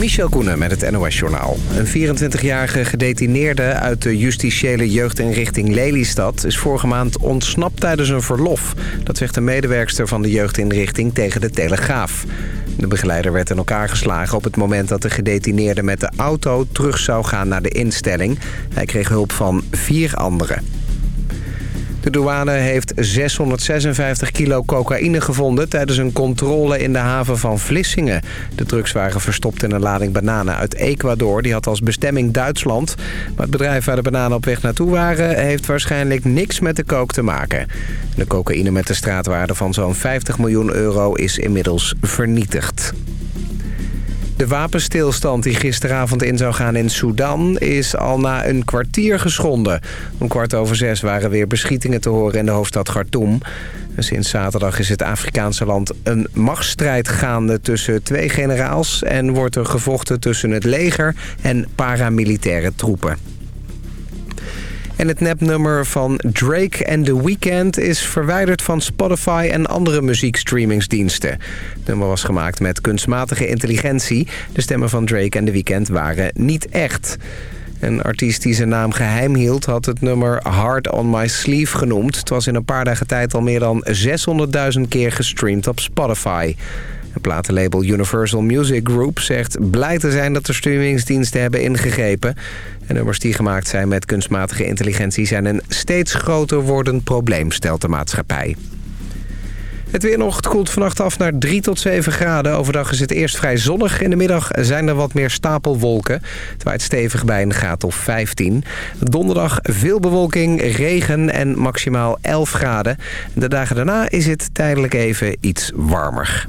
Michel Koenen met het NOS-journaal. Een 24-jarige gedetineerde uit de justitiële jeugdinrichting Lelystad... is vorige maand ontsnapt tijdens een verlof. Dat zegt een medewerkster van de jeugdinrichting tegen de Telegraaf. De begeleider werd in elkaar geslagen op het moment dat de gedetineerde met de auto terug zou gaan naar de instelling. Hij kreeg hulp van vier anderen. De douane heeft 656 kilo cocaïne gevonden tijdens een controle in de haven van Vlissingen. De drugs waren verstopt in een lading bananen uit Ecuador. Die had als bestemming Duitsland. Maar het bedrijf waar de bananen op weg naartoe waren... heeft waarschijnlijk niks met de kook te maken. De cocaïne met de straatwaarde van zo'n 50 miljoen euro is inmiddels vernietigd. De wapenstilstand die gisteravond in zou gaan in Sudan is al na een kwartier geschonden. Om kwart over zes waren weer beschietingen te horen in de hoofdstad Khartoum. Sinds zaterdag is het Afrikaanse land een machtsstrijd gaande tussen twee generaals... en wordt er gevochten tussen het leger en paramilitaire troepen. En het nepnummer van Drake en The Weeknd is verwijderd van Spotify en andere muziekstreamingsdiensten. Het nummer was gemaakt met kunstmatige intelligentie. De stemmen van Drake en The Weeknd waren niet echt. Een artiest die zijn naam geheim hield had het nummer Hard on My Sleeve genoemd. Het was in een paar dagen tijd al meer dan 600.000 keer gestreamd op Spotify. Het platenlabel Universal Music Group zegt blij te zijn dat de streamingsdiensten hebben ingegrepen. En nummers die gemaakt zijn met kunstmatige intelligentie zijn een steeds groter wordend probleem, stelt de maatschappij. Het weer nog, koelt vannacht af naar 3 tot 7 graden. Overdag is het eerst vrij zonnig. In de middag zijn er wat meer stapelwolken. Het stevig bij een graad of 15. Donderdag veel bewolking, regen en maximaal 11 graden. De dagen daarna is het tijdelijk even iets warmer.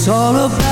It's all about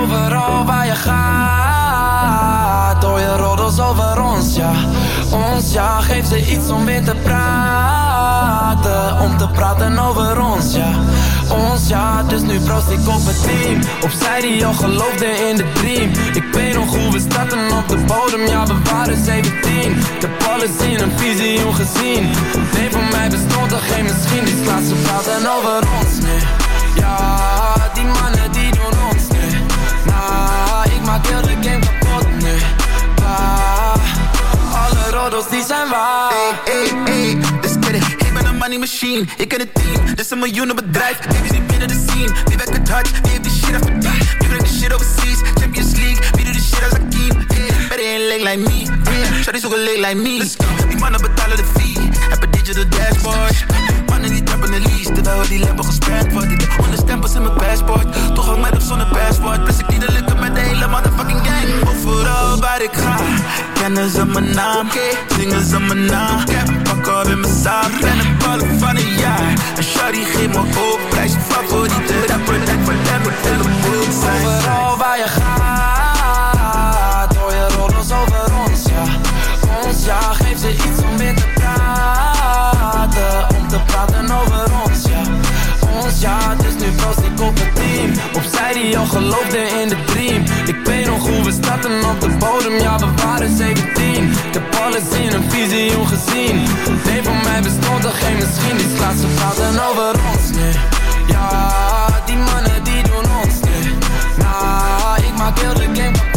Overal waar je gaat, hoor je roddels over ons, ja. Ons, ja, geef ze iets om weer te praten. Om te praten over ons, ja. Ons, ja, dus nu proost ik op het team. Opzij die al geloofde in de dream. Ik weet nog hoe we starten op de bodem, ja, we waren 17. Ik heb alles in een visioen gezien. Nee, voor mij bestond er geen misschien. Die slaat ze praten over ons, nee. Ja, die mannen die doen ons, nee. Nah, ik maak heel de game kapot nu. Ah, alle roddels die zijn waar. Let's get. Money machine, ik ken het team. Dit is een miljoenen bedrijf, baby's niet binnen de scene. Wie werkt het hard, wie heeft die shit af verdiend? Wie brengt die shit overseas, Champions League. Wie doet die shit als Akeem? Yeah, better ain't leg like me. Yeah, shawty zoeken leg like me. Let's go. Die mannen betalen de fee, heb een digital dashboard. Mannen die lease, terwijl die lampen gesperd wordt. Ik heb stempels in mijn passport, toch hang mij op zonder passport. Plus ik niet de lukken met de hele motherfucking gang. Overal waar ik ga, kennen ze mijn naam, zingen ze mijn naam. Ik heb een pak op in mijn zaak, ben een ballen van een jaar. En shawty geeft me hoop, prijs je favoriete rapper, lijkt voor hem moet telefoon zijn. Overal waar je gaat, hoor je roddels over ons, ja. Ons, ja, geef ze iets om weer te praten. Om te praten over op het team. Opzij die al geloofde in de dream. Ik weet nog hoe we starten op de bodem, ja, we waren 17. Ik heb alles in een visioen gezien. Nee, voor mij bestond er geen misschien. Die slaat ze praten over ons, nee. Ja, die mannen die doen ons, nee. Nah, ik maak heel de game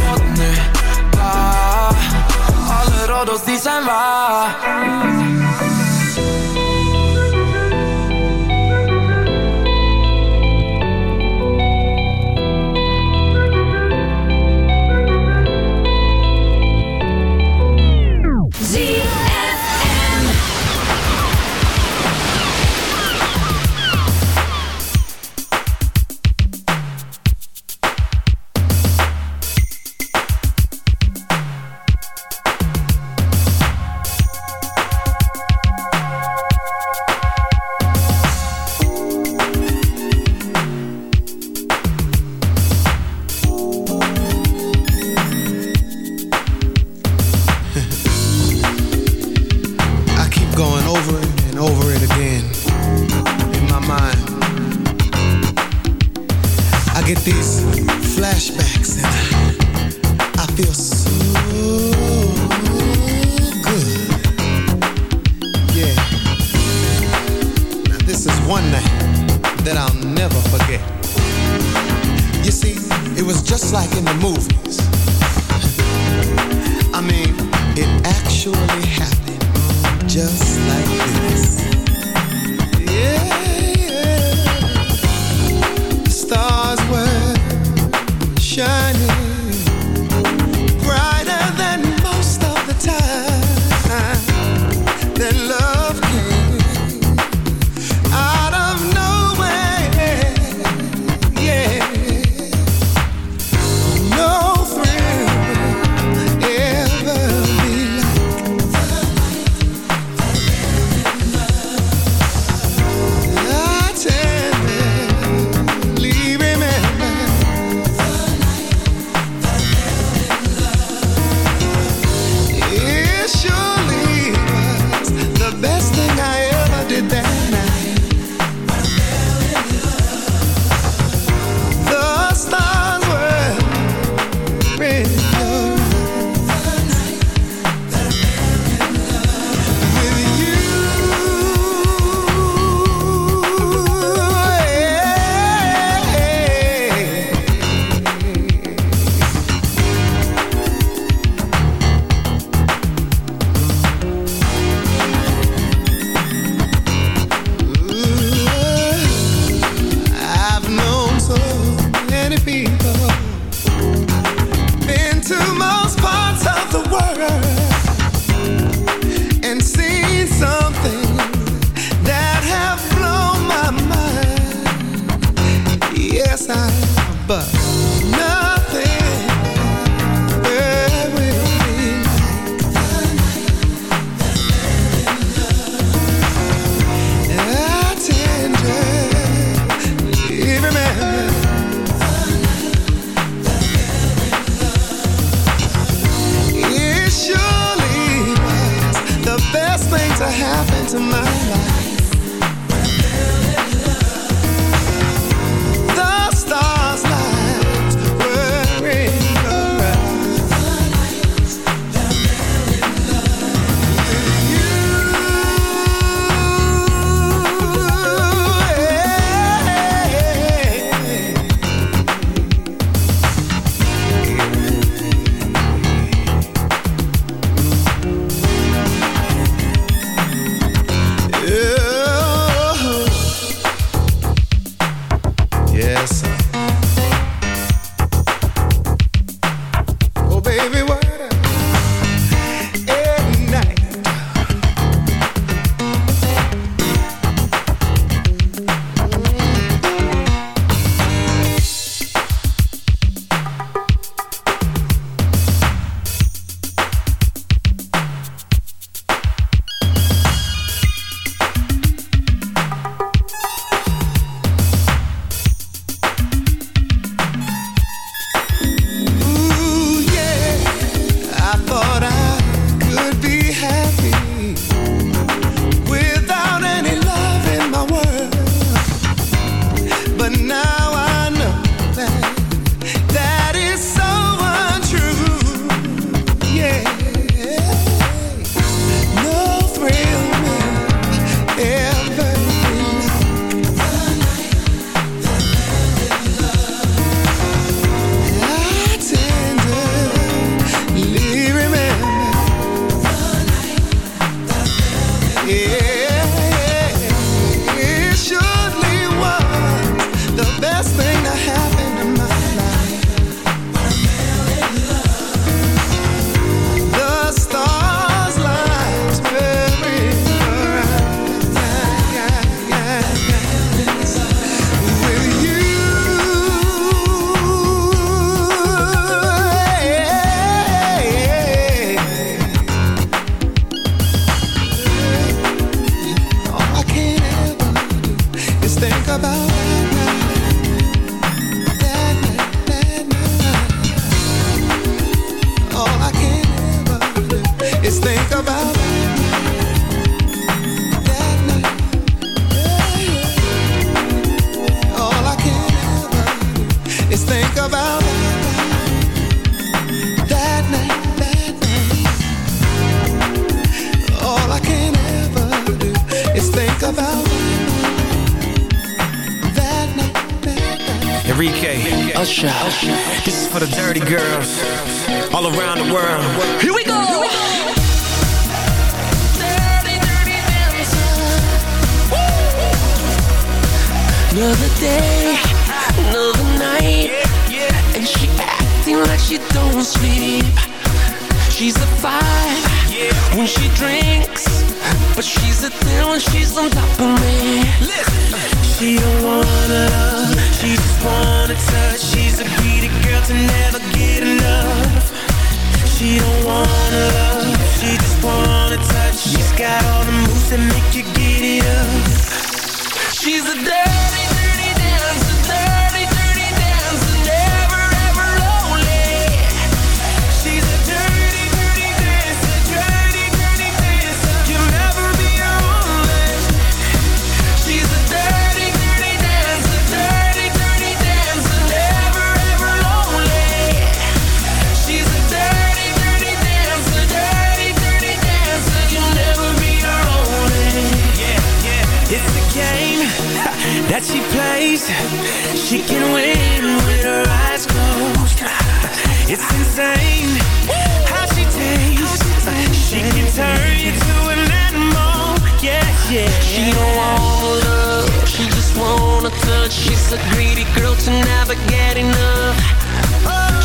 yeah, yeah. She don't want love, she just wanna touch. She's a greedy girl to never get enough.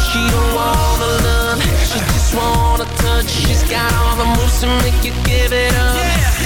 She don't wanna love, she just wanna touch. She's got all the moves to make you give it up.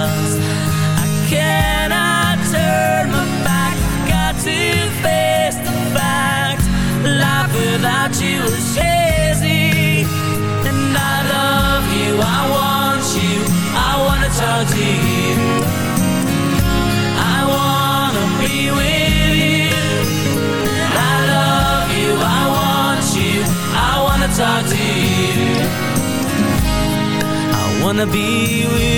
Wanna be with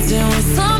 dancing with somebody,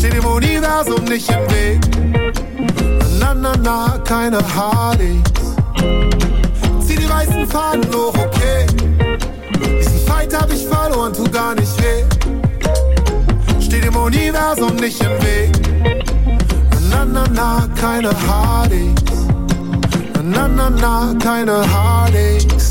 Steht dem Universum nicht im Weg. Na, na, na, keine Harleys. Zieh die weißen Fahnen hoch, okay. Diesen Fight hab ich verloren, tut gar nicht weh. Steht dem Universum nicht im Weg. Na, na, na, keine Harleys. Na, na, na, keine Harleys.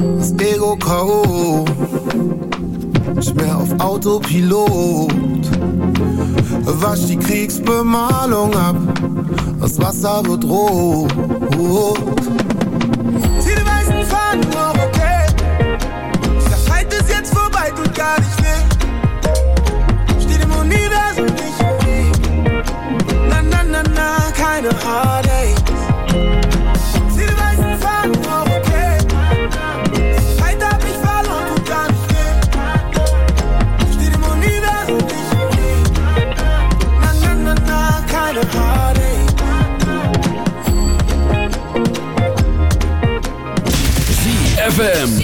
Das Ego K.O. Nicht mehr auf Autopilot. Wasch die Kriegsbemalung ab. Das Wasser wird rot. Zieh die weißen Fahnen hoch, okay. Der Fight ist jetzt vorbei, tut gar nicht weh. Steht im Universum nicht im Weg. Na, na, na, na, keine Heartaches. ZFM.